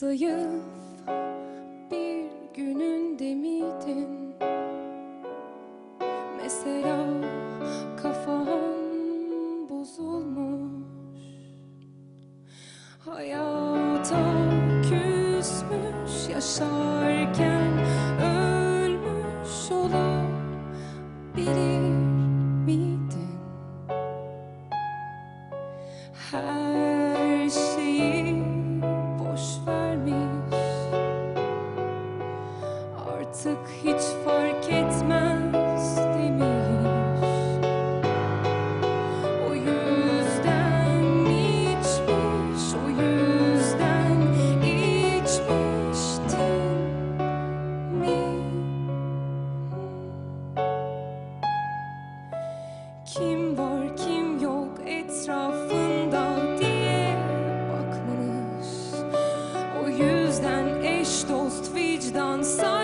Zayıf bir gününde miydin? Mesela kafan bozulmuş Hayata küsmüş yaşarken hiç fark etmez demiş O yüzden içmiş, o yüzden içmiştim? Kim var kim yok etrafında diye bakmamış O yüzden eş dost vicdan sahibi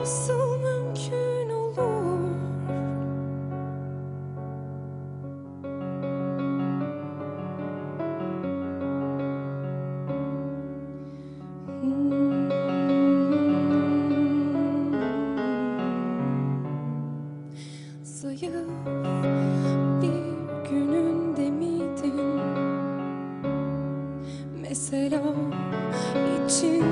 nasıl mümkün olur? Hmm. Zayıf bir gününde miydin? Mesela için